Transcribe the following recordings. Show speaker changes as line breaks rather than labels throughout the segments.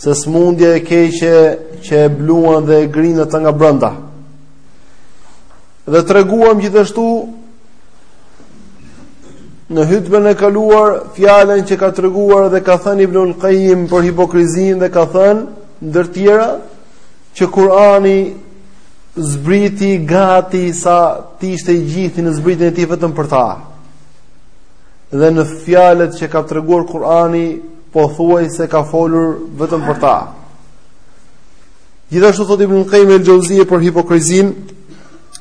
se smundja e keqe që e bluan dhe e grin atë nga brenda. Dhe treguam gjithashtu në hytben e kaluar fjallën që ka treguar dhe ka thënë Ibnul Kajim për hipokrizinë dhe ka thënë ndër të tjera që Kurani zbriti gati sa të ishte i gjithi në zbritjen e tij vetëm për ta. dhe në fjalët që ka treguar Kur'ani pothuajse ka folur vetëm për ta. Gjithashtu thotë Ibn Qayyim el-Jauzije për hipokrizinë,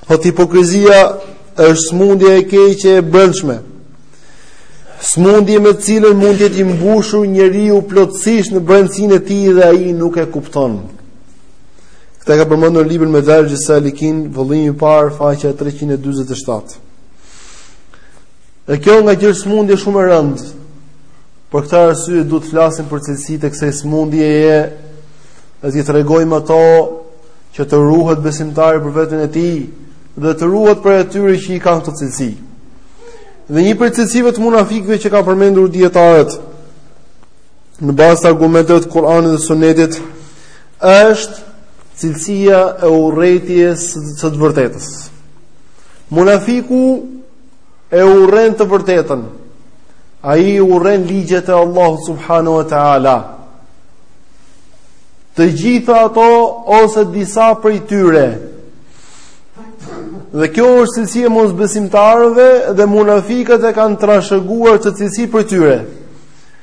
thotë hipokrizia është smundje e keqe e brendshme. Smundje me të cilën mund të jetë i mbushur njeriu plotësisht në brendësinë e tij dhe ai nuk e kupton. Këtë ka përmendur libri Medarixh Salikin, vëllimi i parë, faqja 347. Dhe kjo ngaqë është smundje shumë e rëndë. Për këtë arsye duhet të flasim për cilësitë e kësaj smundjeje, dhe të tregojmë ato që të ruhet besimtari për veten e tij dhe të ruhet prej atyre që i kanë këto cilësi. Dhe një prej cilësive të munafikëve që kanë përmendur dijetarët në bazë të argumenteve të Kuranit dhe Sunetit është cilësia e urrejtjes së të vërtetës. Munafiku e urren të vërtetën. Ai urren ligjet e Allahut subhanahu wa taala. Të gjitha ato ose disa prej tyre. Dhe kjo është cilësi e mosbesimtarëve dhe munafikët e kanë trashëguar këtë cilësi prej tyre.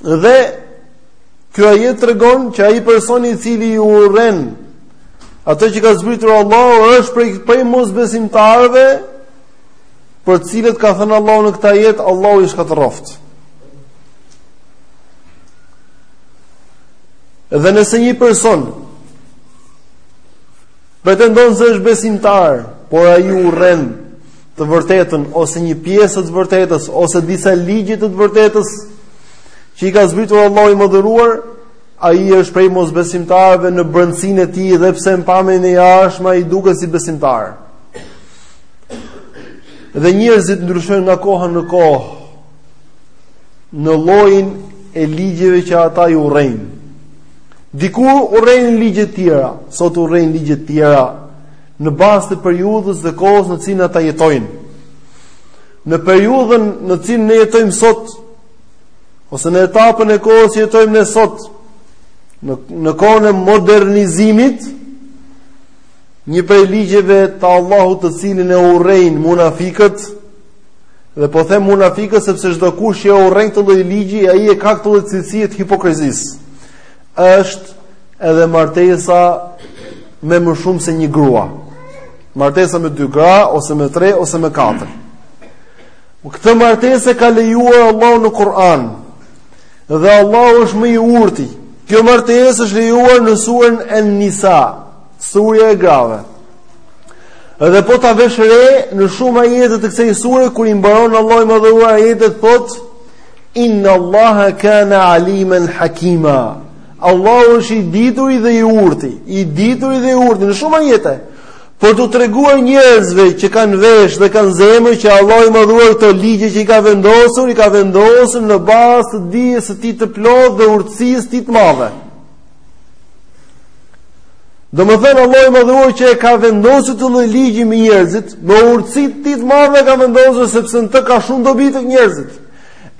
Dhe ky ajet tregon që ai person i cili i urren ato që ka zbritur Allahu është prej prej mosbesimtarëve për të cilët ka thënë Allahu në këtë ajet Allahu i shkatërroftë. Dhe nëse një person pretendon se është besimtar, por ai urren të vërtetën ose një pjesë të të vërtetës ose disa ligje të të vërtetës që i ka zbritur Allahu i madhëruar, ai është prej mosbesimtarëve në brendësinë e tij dhe pse në pamjen e jashtme ai duket si besimtar. Dhe njerëzit ndryshojnë nga koha në kohë në llojin e ligjeve që ata i urrejnë. Dikur urrejnë ligje të tjera, sot urrejnë ligje të tjera, në bazë të periudhës dhe kohës në cilën ata jetojnë. Në periudhën në cilën ne jetojmë sot ose në etapën e kohës që jetojmë ne sot, në në kohën e modernizimit, një prej ligjeve të Allahut të cilin e urrejnë munafikët dhe po them munafikët sepse çdo kush që e urren këtë lloj ligji ai e ka këtë lloj cilësie të hipokrizisë është edhe martesa me më shumë se një grua. Martesa me dy gra ose me tre ose me katër. Këtë martesë e ka lejuar Allahu në Kur'an. Dhe Allahu është më i urti. Kjo martesë është lejuar në surën An-Nisa, surja e grave. Edhe po ta vesh re në shumë ajete të kësaj sure kur i mbaron Allahu i madhëruar ajetet thotë Inna Allaha kana aliman hakima. Allahu është i dituri dhe i urti, i dituri dhe i urti në shumë ajete. Për t'u treguar njerëzve që kanë vesh dhe kanë zemër që Allahu i madhëruar këto ligje që i ka vendosur, i ka vendosur në bazë të dijes së tij të plotë dhe urtësisë së tij të madhe. Domethënë Allahu i madhëruar që e ka vendosur këtë lloj ligji me njerëzit, me urtësi të tij të madhe e ka vendosur, sepse në të ka shumë dobi tek njerëzit.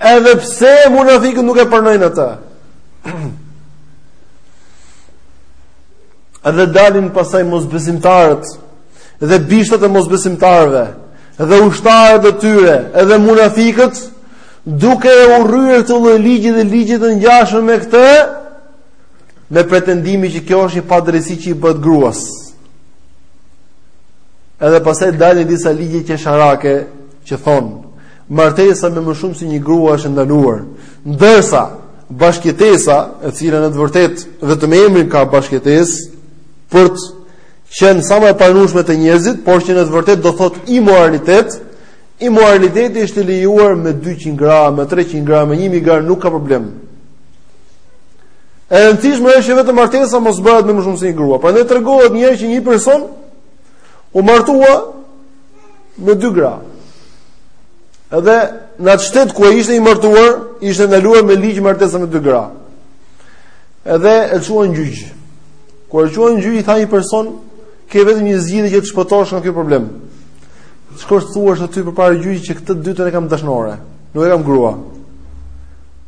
Edhe pse munafikët nuk e pranojnë atë. Edhe dalin pastaj mosbesimtarët dhe bishtat e mosbesimtarëve dhe ushtarët e tyre, edhe munafikët duke e urryer këtë lloj ligji dhe ligje të ngjashëm me këtë me pretendimin që kjo është një padrejtësi që i bëhet gruas. Edhe pastaj dalin disa ligje qesharake që thonë Martesa me më shumë se një grua është e ndaluar, ndërsa bashkëjetesa, e cila në të vërtetë vetëm emrin ka bashkëjetesë për të qenë sa më e pranueshme te njerëzit, por që në të vërtetë do thotë imoralitet, imoraliteti është i lejuar me 200 gra, me 300 gra, me 1000 gra nuk ka problem. E rëndësishme është që vetëm martesa mos bëhet me më shumë se një grua. Prandaj tregohet njëherë që një person u martua me dy gra. Edhe në atë shtet ku ai ishte i martuar, ishte ndaluar me ligj martesa me dy gra. Edhe e çuan në gjyq. Kur e çuan në gjyq i tha një person, ke vetëm një zgjidhje që të shpëtosh nga ky problem. Shkosh thua aty përpara gjyqit që këtë dytën e kam dashnore, nuk e kam grua.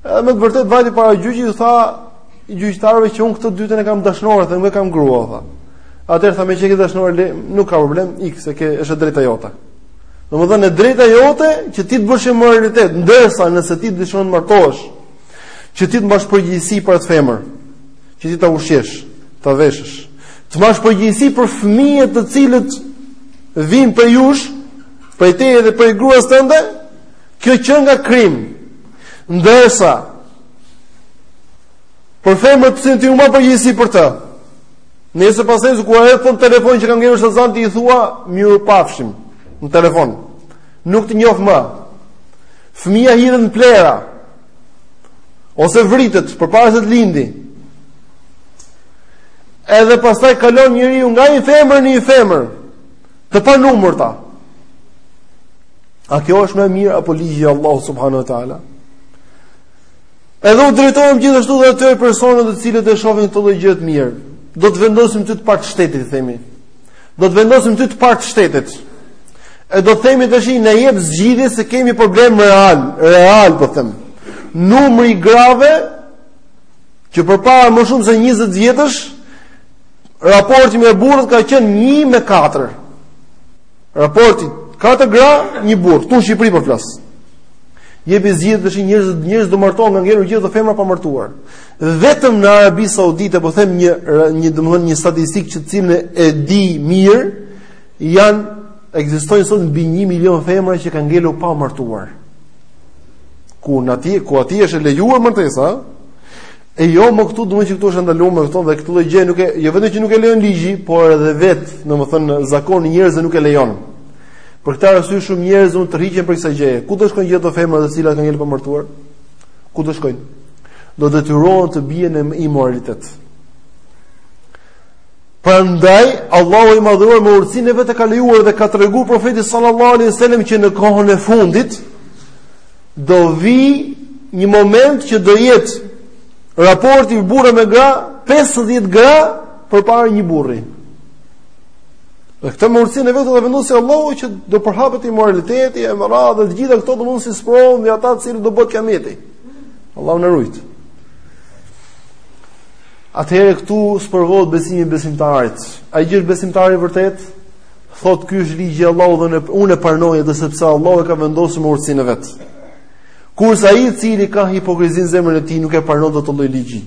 Edhe me të vërtetë vajti para gjyqit i tha gjyqtarëve që unë këtë dytën e kam dashnore, dhe nuk e kam grua, tha. Atëherë tha me qenë ke dashnore, nuk ka problem, ik se ke është e drejta jote. Domethënë e drejta jote që ti të bësh immoralitet, ndërsa nëse ti dëshiron të martohesh, që ti të mbash përgjegjësi për atë femër, që ti ta ushqesh, ta veshësh, të mbash përgjegjësi për fëmijët të cilët vijnë prej jush, prej teje dhe prej gruas tënde, kjo qenka krim. Ndërsa Për femër të cilën ti nuk mban përgjegjësi për të. Nëse pastaj kur ajo të thotë në telefon që ka ngelur shtatzanë ti i thua mirupafshim në telefon. Nuk të njoh më. Fëmija hidhet në plehra. Ose vritet përpara se të lindi. Edhe pastaj kalon njeriu nga një femër në një femër të panumërta. A kjo është më mirë apo ligji i Allahut subhanahu wa teala? Edhe u drejtohem gjithashtu dhe atyre personave të cilët e shohin këtë lloj gjëje të mirë. Do të vendosim ty të parë të shtetit, i themi. Do të vendosim ty të parë të shtetit. E do të themi tashi na jep zgjidhje se kemi problem real, real po them. Numri i grave që përpara më shumë se 20 vjetësh raporti me burrat ka qenë 1 me 4. Raporti, katër gra, një burrë, këtu në Shqipëri po flas. Jepi zgjidhje tashi njerëz njerëz do martohen kanë ngelur gjithë ato femra pa martuar. Vetëm në Arabi Saudite po them një një domethënë një statistikë që të cilën e di mirë janë ekzistojnë sot mbi 1 milion femra që kanë ngelur pa martuar. Ku në atje, ku atje është e lejuar martesa, E jo më këtu, domethënë që këtu është ndaluar me këto dhe këtë lloj gjë nuk e jo vetëm që nuk e lejon ligji, por edhe vet, domethënë zakoni i njerëzve nuk e lejon. Për këtë arsye shumë njerëz mund të rriqen prej kësaj gjëje. Ku do shkojnë gjithë ato femra të cilat kanë ngelë pa martuar? Ku do shkojnë? Do detyrohen të bien në imoralitet. Prandaj Allahu i madhuar me urtësinë e vet ka lejuar dhe ka treguar profeti sallallahu alaihi wasallam që në kohën e fundit Do vijë një moment që do jetë raporti burra me gra 50 gra përpara një burri. Dhe këtë me urtësinë e vet do ta vendosi Allahu që do përhapet imoraliteti e mëra dhe të gjitha këto të mundë si sprovë në ata të cilët do bëhet kiameti. Allahu na ruajtë. Atëherë këtu sprovohet besimi i besimtarit. Ai që është besimtar i vërtetë Thotë ky është ligji i Allahut dhe unë e pranoj edhe sepse Allahu e ka vendosur me urtësinë e vet. Kurse ai i cili ka hipokrizi në zemrën e tij nuk e pranon dot këtë lloj ligji.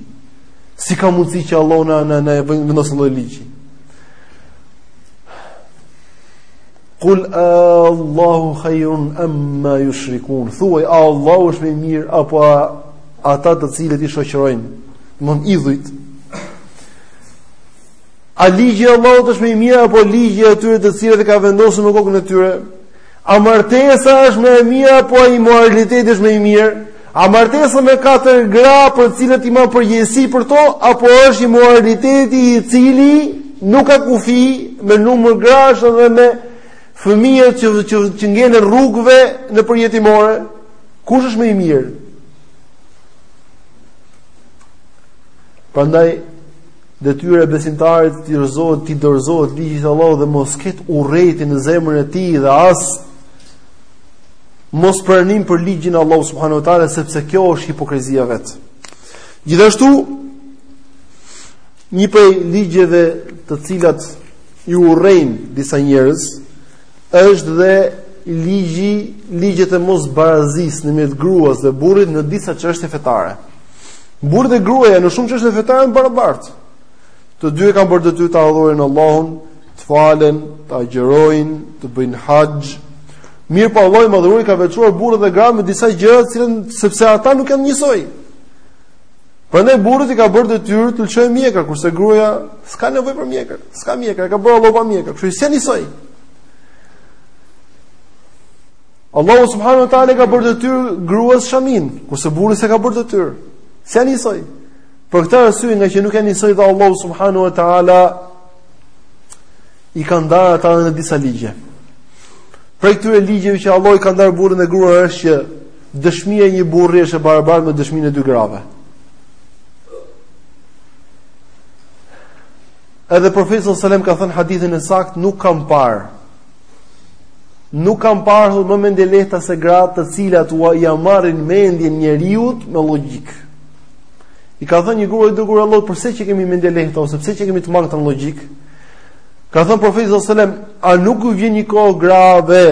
Si ka mundësi që Allahu na na na e vendos këtë lloj ligji? Kul Allahu khayrun amma yushrikun. Thuaj Allahu është më i mirë apo ata të cilët i shoqërojnë, mund idhujt. A ligji i Allahut është më i mirë apo ligji i atyre të cilët e ka vendosur me kokën e tyre? A martesa është më e mirë apo imoraliteti është më i mirë? A martesa me katër gra për të cilët i marr përgjegjësi për to apo është imoraliteti i cili nuk ka kufi me numër grash dhe me fëmijët që që, që ngelen rrugëve në për jetimore? Kush është më i mirë? Prandaj Detyra e besimtarit të dorëzohet, t'i dorëzohet ligjit të Allahut dhe mos ket urrejti në zemrën e tij dhe as mos pranim për ligjin e Allahut subhanahu wa taala sepse kjo është hipokrizia vet. Gjithashtu një prej ligjeve të cilat i urrejnë disa njerëz Është dhe ligji, ligjet e mos barazisë në mes gruas dhe burrit në disa çështje fetare. Burri dhe gruaja në shumë çështje fetare janë barabartë. Të dy e kanë bërë detyrë të adhurojnë Allahun, të falen, të agjërojnë, të bëjnë haxh. Mirëpo Allahu i madhëruar ka veçuar burrat dhe gratë me disa gjëra të cilën sepse ata nuk janë njësoj. Prandaj burrit i ka bërë detyrë të lëshojë mjekra, kurse gruaja s'ka nevojë për mjekër, s'ka mjekër, e ka bërë Allahu pa mjekër, kështu që s'janë njësoj. Allahu subhanahu wa taala ka bërë detyrë gruas shamin, kurse burrit s'e ka bërë detyrë. S'janë njësoj. Për këtë arsye ngaqë nuk janë njësoj dhe Allahu subhanahu wa taala i ka ndarë ata në disa ligje. Prej këtyre ligjeve që Allahu i ka ndarë burrën e gruan është që Dëshmia e një burri është e barabartë me dëshminë e dy grave. Edhe profeti sallallahu alajhi wasallam ka thënë hadithin e saktë, nuk kam parë nuk kam parë më mendje lehta se gratë të cilat ua ja marrin mendjen njeriut me logjik. I ka thënë një grua i Dërguar i Allahut, përse që kemi mendje lehta ose pse që kemi të mangëta në logjik? Ka thënë profeti sallallahu alajhi wasallam, a nuk u vjen një kohë grave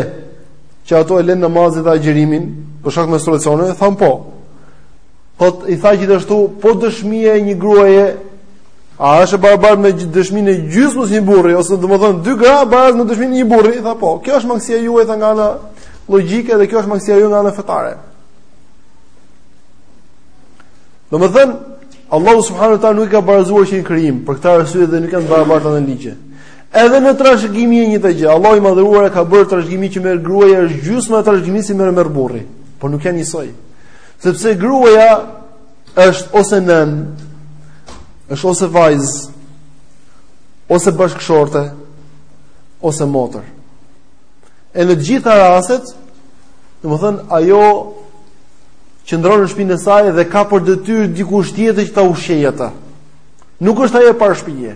që ato e lënë namazin dhe agjërimin për shkak të menstruacioneve, thanë po. Po i tha gjithashtu, po dëshmia e një gruaje a është e barabartë me dëshminë e gjysmës një burri ose domethënë dy gra baraz me dëshminë e një burri, tha po. Kjo është mangësia juaj tha nga ana logjike dhe kjo është mangësia juaj nga ana fetare. Domethënë Allahu subhanahu wa taala nuk i ka barazuar që në krijim, për këtë arsye dhe nuk janë barabartë në ligje. Edhe në trashëgimi e njëjta gjë, Allahu i madhëruar e ka bërë trashëgiminë që merr gruaja është gjysma e trashëgimisë që merr merr burri, por nuk janë njësoj. Sepse gruaja është ose nën, është ose vajzë, ose bashkëshorte, ose motër. E në të gjitha rastet, domethënë ajo qëndron në shpinë e saj dhe ka për detyrë dikush tjetër që ta ushqejë atë. Nuk është ajo e parë shpije.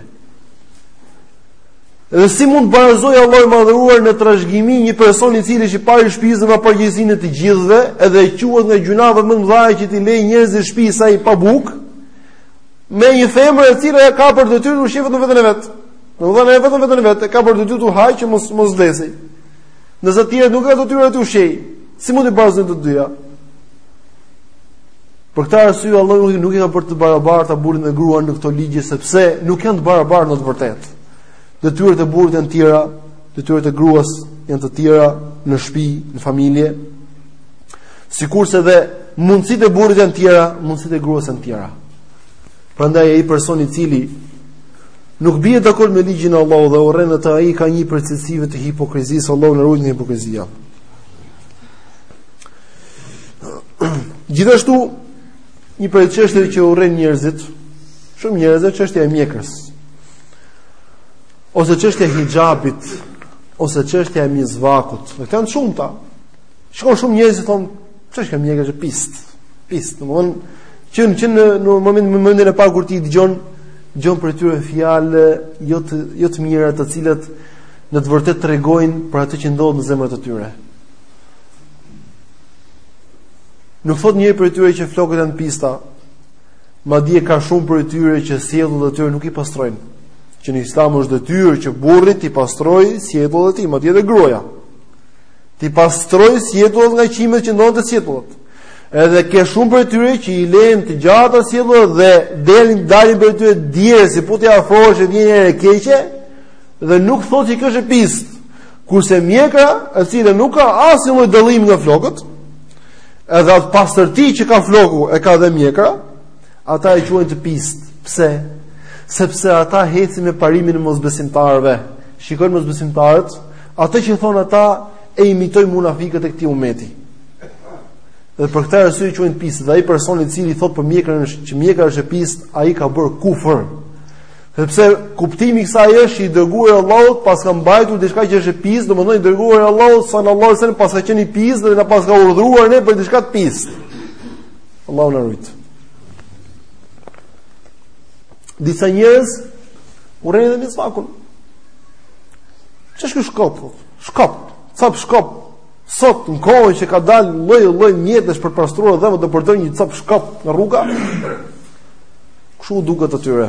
Dhe si mund të barazojë Allahu i madhëruar në trashgimi një person i cili është i pari i shpisë dhe mban përgjegjësinë e të gjithve edhe quhet nga gjynahet më të mëdhaja që t'i lejë njerëzit e shpisë së tij pa bukë me një femër e cila e ka për detyrë të ushqejë vetëm veten e vet. Domethënë ajo vetëm veten e vet, e ka për detyrë të hajë që mos, mos vdesi. Ndërsa të tjerët nuk e ka detyrë t'i ushqejë, si mund t'i barazojë të dyja? Për këtë arsye Allahu nuk, nuk i ka bërë të barabarta burrin dhe gruan në këto ligje sepse nuk janë të barabartë në të vërtetë. Detyrat e burrit janë të tjera, detyrat e gruas janë të tjera në shtëpi, në familje. Sikurse dhe mundësitë e burrit janë të tjera, mundësitë e gruas janë të tjera. Prandaj ai person i cili nuk bie dakord me ligjin e Allahut dhe urren atë ai ka një prej cilësive të hipokrizisë, Allahu na ruajt nga hipokrizia. Gjithashtu një prej çështjeve që urrejnë njerëzit, shumë njerëz është çështja e mjekrës. Ose çështja e hixhabit, ose çështja e misvakut. Dhe këto janë të shumta. Shikon shumë njerëz që thonë Çfarë ka mjekra është e pistë. Pist, domthon që në që në në momentin në momentin e parë kur ti dëgjon dëgjon prej tyre fjalë jo të jo të mira të cilat në të vërtetë tregojnë për atë që ndodh në zemrat e tyre. Nuk thot njeri prej tyre që flokët janë të pista. Madje ka shumë prej tyre që sjetullat e tyre nuk i pastrojnë. Që në Islam është detyrë që burri t'i pastrojë sjetullat e tij, madje edhe gruaja. T'i pastrojë sjetullat nga qimet që ndodhen te sjetullat. Edhe ke shumë prej tyre që i lënë të gjata sjetullat dhe delin dalin prej tyre djersë po t'i afrohesh vjen erë e keqe dhe nuk thot që kjo është e pistë. Kurse mjekra e cila nuk ka asnjë lloj dallimi nga flokët, edhe atë pastërti që ka floku e ka dhe mjekra, ata e quajnë të pistë. Pse? Sepse ata hecin me parimin e mosbesimtarëve. Shikojnë mosbesimtarët, Atë që thonë ata e imitojnë munafikët e këtij umeti. Dhe për këtë arsye e quajnë të pistë, dhe ai person i cili thot për mjekrën që mjekra është e pistë, ai ka bërë kufër. Sepse kuptimi i kësaj është i dërguari i Allahut paska mbajtur diçka që është e pistë, domethënë i dërguari i Allahut sallallahu alaihi wasallam paska qenë i pistë dhe na paska urdhëruar ne për diçka të pistë. Allahu na ruajt. Disa njerëz urrejnë dhe misvakun. Ç'është ky shkop? Shkop, copë shkop. Sot në kohën që ka dalë lloj lloj mjetesh për të pastruar dhëmbët do përdor një copë shkop nga rruga. Kështu u duket atyre.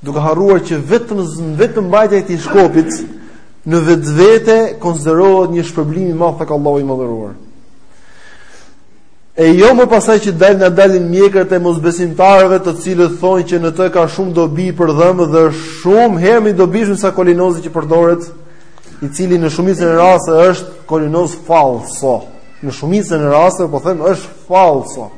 Duke harruar që vetëm vetëm mbajtja e këtij shkopit në vetvete konsiderohet një shpërblim i madh tek Allahu i Madhëruar. E jo më pastaj që dalëngadalë dalin mjekët e mosbesimtarëve të cilët thonë që në të ka shumë dobi për dhëmbët dhe shumë herë më i dobishëm sa kolinozi që përdoret, i cili në shumicën e rasteve është kolinoz falso. Në shumicën e rasteve, po themi, është falso.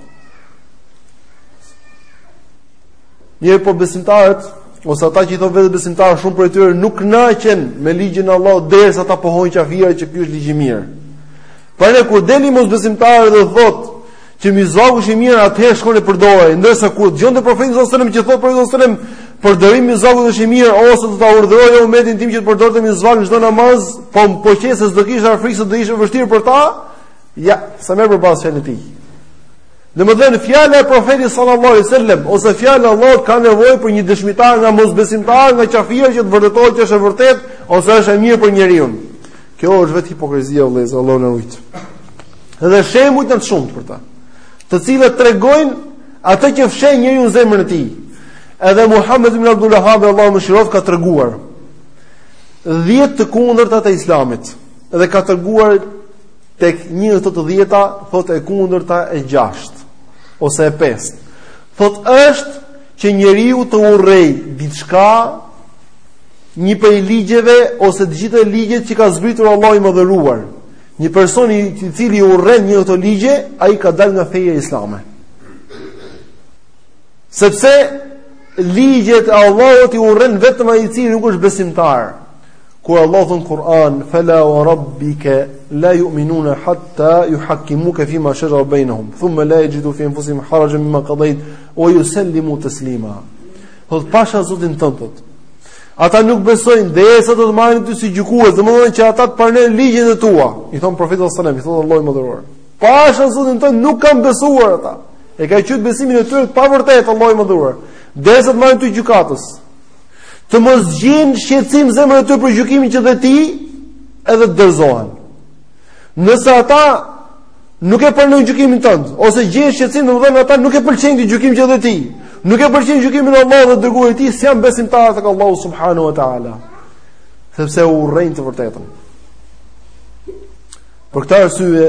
Mirëpo besimtarët, ose ata që i thonë vetes besimtarë, shumë prej tyre nuk kënaqen me ligjin e Allahut, derisa ta pohojnë qafirat që ky është ligj i mirë. Pra ne kur del një mosbesimtar dhe thotë që misvaku është i mirë, atëherë shkon e përdor. Ndërsa kur dëgjon te profeti sallallahu alajhi wasallam që thotë profeti sallallahu alajhi wasallam përdorimi i misvakut është i mirë ose do ta urdhëroja umetin tim që të përdorte misvak çdo namaz, po po qe se s'do kisha frikë se do ishte vështirë për ta. Ja, s'e merr parasysh fjalën e tij. Domethënë fjala e profetit sallallahu alajhi wasallam ose fjala e Allahut ka nevojë për një dëshmitar nga mosbesimtarët, nga qafirët që të vërtetojë që është e vërtetë ose është e mirë për njeriu. Kjo është vetë hipokrizia vëllezër, Allahu na ruajt. Dhe shembujt janë të shumtë për ta, të cilët tregojnë atë që fsheh njeriu në zemrën e tij. Edhe Muhammed ibn Abdul Wahhab Allahu e mëshiroftë ka treguar 10 të kundërta të Islamit dhe ka treguar tek një nga këto të dhjeta thotë e kundërta e gjashtë ose e pestë thotë është që njeriu të urrejë diçka, një prej ligjeve ose të gjitha ligjet që ka zbritur Allahu i madhëruar. Një person i cili urren një nga këto ligje, ai ka dalë nga feja islame. Sepse ligjet e Allahut i urren vetëm ai i cili nuk është besimtar. Kur Allahu thotë në Kur'an, "Fala wa rabbika la yu'minuna hatta yuhakkimuka fima shajara bainahum, thumma la yajidu fi anfusihim harajan mimma qadayt wa yusallimu taslima Thotë pasha Zotin tënd thotë Ata nuk besojnë derisa të të marrin ty si gjykues Domethënë që ata të pranojnë ligjet e tua I thotë profetit sallallahu alajhi wasallam, i thotë Allahu i madhëruar Pasha Zotin tënd nuk kanë besuar ata E ka quajtur besimin e tyre të pavërtetë Allahu i madhëruar Derisa të marrin ty gjykatës Të mos gjejnë shqetësim në zemrën e tyre për gjykimin që dhe ti Edhe të dorëzohen Nëse ata Nuk e pranojnë gjykimin tënd, ose gjejnë shqetësim domethënë ata nuk e pëlqejnë këtë gjykim që dhe ti. Nuk e pëlqejnë gjykimin e Allahut dhe të dërguarit të tij, s'janë besimtarë tek Allahu subhanahu wa taala. Sepse e urrejnë të vërtetën. Për këtë arsye,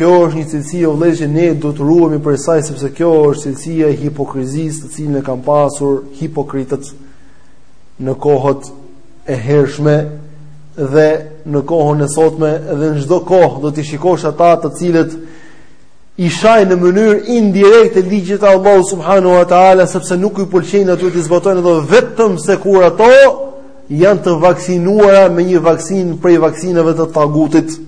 kjo është një cilësi o vëllezër që ne do të ruhemi prej saj sepse kjo është cilësia e hipokrizisë të cilën e kanë pasur hipokritët në kohët e hershme dhe në kohën e sotme dhe në çdo kohë do të shikosh ata të cilët i shajnë në mënyrë indirekte ligjet e Allahut subhanahu wa taala sepse nuk i pëlqejnë ato të zbatojnë ato vetëm se kur ato janë të vaksinuara me një vaksinë prej vaksinave të tagutit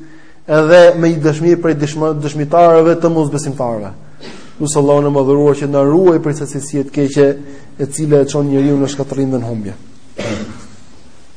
edhe me një dëshmi prej dëshmitarëve të mosbesimtarëve. Lusim Allahun e madhëruar që të na ruajë prej kësaj cilësie të keqe e cila e çon njeriun në shkatërrim dhe në humbje.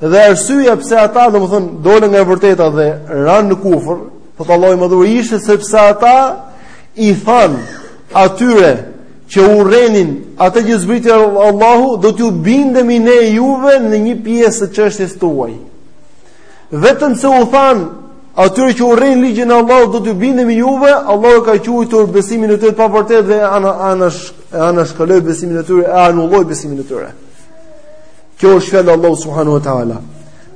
Dhe arsyeja pse ata, domethënë, dolën nga e vërteta dhe ranë në kufër, thotë Allahu i madhëruar ishte sepse ata i thanë atyre që urrenin atë që zbriti Allahu, do t'ju bindemi ne juve në një pjesë të çështjes tuaj. Vetëm se u thanë atyre që urrenin ligjin e Allahut, do t'ju bindemi juve, Allahu e ka quajtur besimin e tyre të pavërtetë dhe anash anashkaloi besimin e tyre, e anuloi besimin e tyre. Kjo është fjala e Allahut subhanahu wa taala.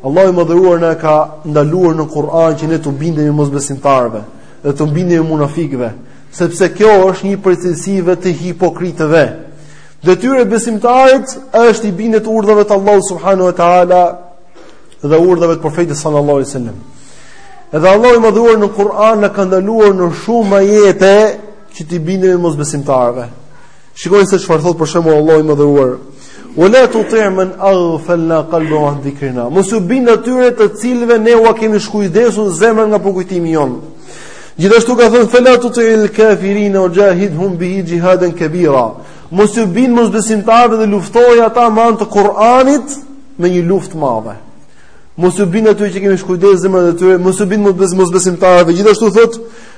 Allahu i madhëruar na ka ndaluar në Kur'an që ne t'u bindemi mosbesimtarëve dhe t'u bindemi munafikëve, sepse kjo është një prej cilësive të hipokritëve. Detyra e besimtarit është t'i bindet urdhave të Allahut subhanahu wa taala dhe urdhave të profetit sallallahu alaihi wasallam. Edhe Allahu i madhëruar në Kur'an na ka ndaluar në shumë ajete që t'i bindemi mosbesimtarëve. Shikoni se çfarë thotë për shembull Allahu i madhëruar. Wa la tuti' man aghfalna qalbahu an dhikrina. Mos ju bind atyre të cilëve ne ua kemi shkujdesur zemrën nga përkujtimi jonë. Gjithashtu ka thënë fela tuti'il kafirin wa jahidhum bihi jihadan kabira. Mos ju bind mosbesimtarëve dhe luftoji ata me anë të Kur'anit me një luftë të madhe. Mos ju bind atyre që kemi shkujdesur zemrën e tyre, mos ju bind mosbesimtarëve. Gjithashtu thotë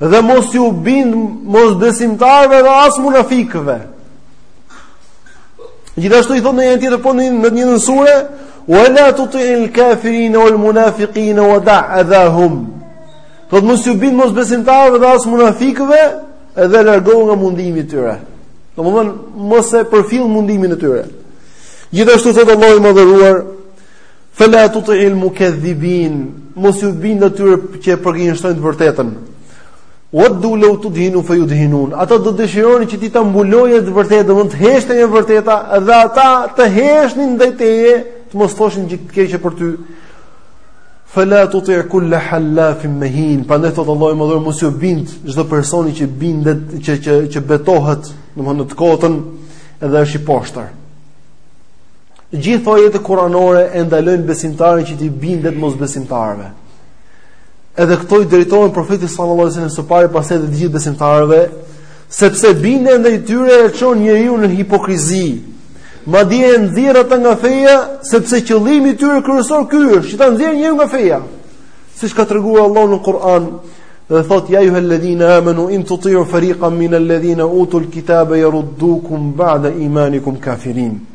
Dhe mos ju bind mosbesimtarëve dhe as munafikëve. Gjithashtu i thotë në një tjetër po në një në një sure, "Wa la tuti'il kafirin wal munafiqin wa da' adhahum." Domethënë mos ju bind mosbesimtarëve dhe as munafikëve dhe largohu nga mundimi i tyre. Domethënë mos e përfill mundimin e tyre. Gjithashtu thotë Allahu i madhëruar, Fela tutiil mukedhibin, mos ju bind atyre që e përgënjeshtrojnë të vërtetën. Ueddu leu tudhinu fe judhinun. Ata do të dëshironin që ti të mbuloje të vërtetën, domethënë të heshtje nga e vërteta, dhe ata të heshtin ndaj teje, të mos thoshin gjë të keqe për ty. Fela tuti' kulle halafin mehin, prandaj thotë Allahu i madhëruar, mos ju bind, çdo personi që bindet, që, që, që betohet, domethënë në të kotën, edhe është i poshtër. Gjithë ajetet kuranore e ndalojnë besimtarin që t'i bindet mosbesimtarëve. Edhe këto i drejtohen profetit sallallahu alajhi wasallam së pari pastaj edhe të gjithë besimtarëve, sepse bindja ndaj tyre e çon njeriun në hipokrizi. Madje e nxjerr atë nga feja, sepse qëllimi i tyre kryesor ky është, që ta nxjerrin njeriun nga feja. Siç ka treguar Allahu në Kur'an, dhe thot ja ejjuhelladhina amanu in tuti'u fariqan min alladhina utul kitaba yaruddukum ba'da imanikum kafirin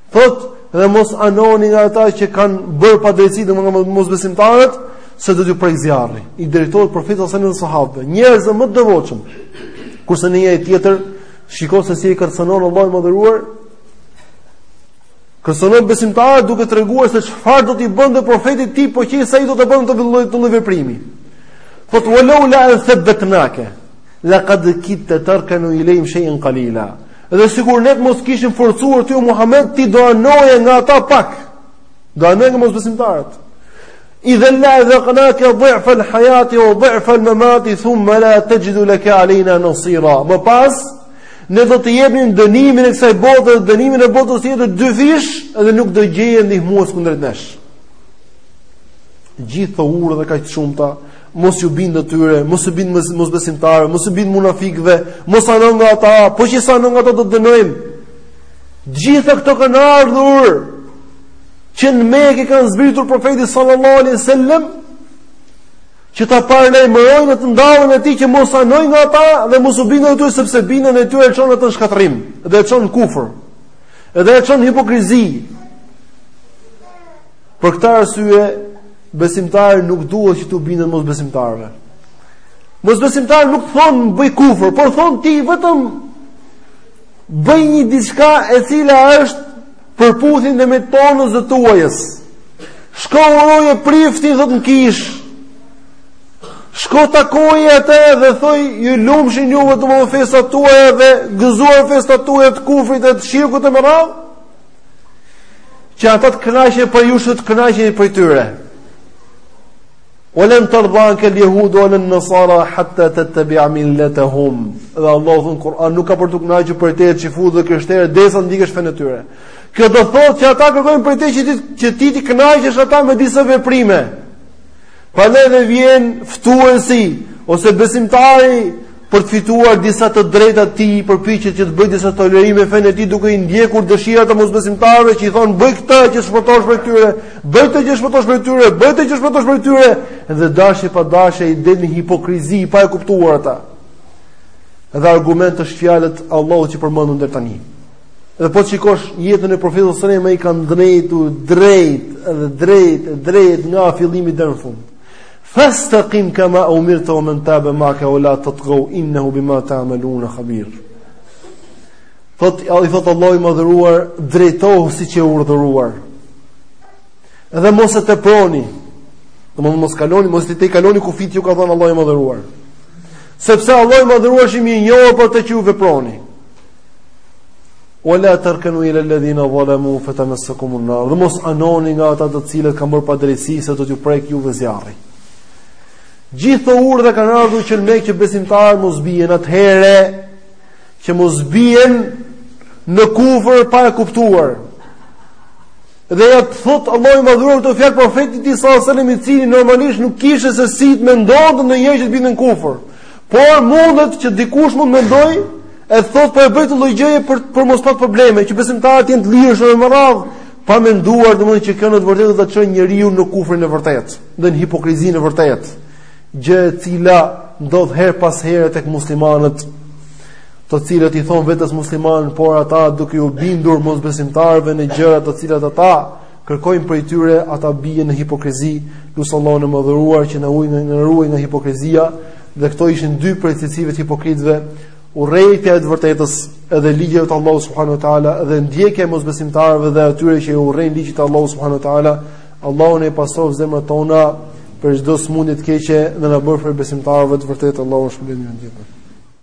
Thot, dhe mos anoni nga ata që kanë bërë padrejtësi dhe nga mosbesimtarët, se do t'ju prekë zjarri. I drejtohet profetit alejhi selam dhe sahabëve. Njerëzve më të devotshëm. Kurse në një ajet tjetër, shiko se si i kërcënon Allahu i madhëruar, kërcënon besimtarët duke treguar se çfarë do t'i bënte edhe profetit të tij, po qe se ai do të bënte një lloj të tillë veprimi. Thot, ue leula en thebbetnake, lekad kidte terkenu ilejhim shej'en kalila. Dhe sikur ne të mos kishim forcuar ty Muhammed, ti do anoje nga ata pak. Do anoje nga mosbesimtarët. Idha la adhaqnaka di'f al-hayati wa di'f al-mamati thumma la tajidu laka alina nasira. Më pas ne do të jepnim dënimin e kësaj bote dhe dënimin e botës tjetër dyfish dhe nuk do gjeje ndihmues kundrejt nesh. Gjithë këto urdhra kaq të shumta mos ju bind atyre, mos u bind mosbesimtarëve, mos u bind munafikëve, mos ano nga ata, po qe se anon nga ata do të dënojmë. Gjitha këto kanë ardhur që në Mekë kanë zbritur profetit sallallahu alaihi wasallam që ta paralajmërojnë në të ndalën e tij që mos anojë nga ata dhe mos u bindet atyre sepse bindja ndaj tyre e çon atë në shkatërrim dhe e çon në kufër dhe e çon në hipokrizi për këtë arsye Besimtarët nuk duhet që t'u binden mosbesimtarëve. Mosbesimtarët nuk thonë bëj kufër, por thonë ti vetëm bëj një diçka e cila është përputhje ndërmjet tonës dhe tuajës. Shko uroje priftin thot në kish. Shko takoje atë dhe thuaji ju lumshin juve domethënë festat tuaja dhe gëzuar festat tuaja të kufrit e të shirkut e me radhë. Që ata të kënaqen prej jush, të kënaqeni prej tyre. Wa lan tarda anka al-jahudu wa lan-nasara hatta tattabia milletehum Dhe Allahu thotë në Kur'an nuk ka për t'u kënaqë prej teje çifut dhe krishterë derisa të ndjekësh fenë e tyre Kjo do thotë që ata kërkojnë prej teje që ti, që ti t'i kënaqësh ata me disa veprime Prandaj edhe vjen ftuesi Ose besimtari Për të fituar disa të drejta të tij, përpiqet që të bëjë disa tolerime në fenë e tij duke i ndjekur dëshirat e mosbesimtarëve që i thonë bëj këtë që të shpëtosh prej tyre, bëj këtë që të shpëtosh prej tyre, bëj këtë që të shpëtosh prej tyre, dhe dashje pa dashje ai del në hipokrizi pa e kuptuar ata. Dhe argument është fjalët e Allahut që përmendëm deri tani. Dhe po të shikosh jetën e profetit sallallahu alajhi wasallam ai ka ndejtur drejt, edhe drejt, drejt nga fillimi deri në fund. Fastaqim kama umirta wa man taba ma'aka wa la tatghaw innahu bima ta'maluna khabir. Thotë, i thotë Allahu i madhëruar, drejtohu siç je urdhëruar. Edhe mos e teproni. Domethënë mos kaloni, mos i tejkaloni kufijtë që ju ka dhënë Allahu i madhëruar. Sepse Allahu i madhëruar është i mirënjohur për atë që ju veproni. Wa la tarkanu ila alladhina zalamu fatamassakum an-nar. Dhe mos anoni nga ata të cilët kanë bërë padrejtësi se do t'ju prekë juve zjarri. Gjithë këto urdhra kanë ardhur që në Mekë që besimtarët mos bien atëherë që mos bien në kufër pa e kuptuar. Dhe ia thotë Allahu i madhëruar këto fjalë profetit të tij salallahu alejhi ue selem i cili normalisht nuk kishte se si të mendonte ndonjë që të binte në kufër. Por mundet që dikush mund të mendojë e thotë po e bëj këtë lloj gjëje për për mos pat probleme, që besimtarët të jenë të lirshëm e me radhë, pa menduar domethënë që kjo në të vërtetë do ta çojë njeriun në kufrin e vërtetë, në hipokrizinë e vërtetë, gjë e cila ndodh herë pas here tek muslimanët, të cilët i thonë vetes muslimanë, por ata duke u bindur mosbesimtarëve në gjëra të cilat ata kërkojnë prej tyre ata bien në hipokrizi, lusim Allahun e madhëruar që na ruajë nga, na ruajë nga hipokrizia dhe këto ishin dy prej cilësive të hipokritëve, urrejtja e të vërtetës edhe ligjeve të Allahut subhanehu ue teala dhe ndjekja e mosbesimtarëve dhe atyre që i urrejnë ligjet e Allahut subhanehu ue teala, Allahu na i pastroftë zemrat tona prej çdo sëmundje të keqe dhe na bëftë prej besimtarëve të vërtetë Allahu ju shpërbleftë të gjithëve.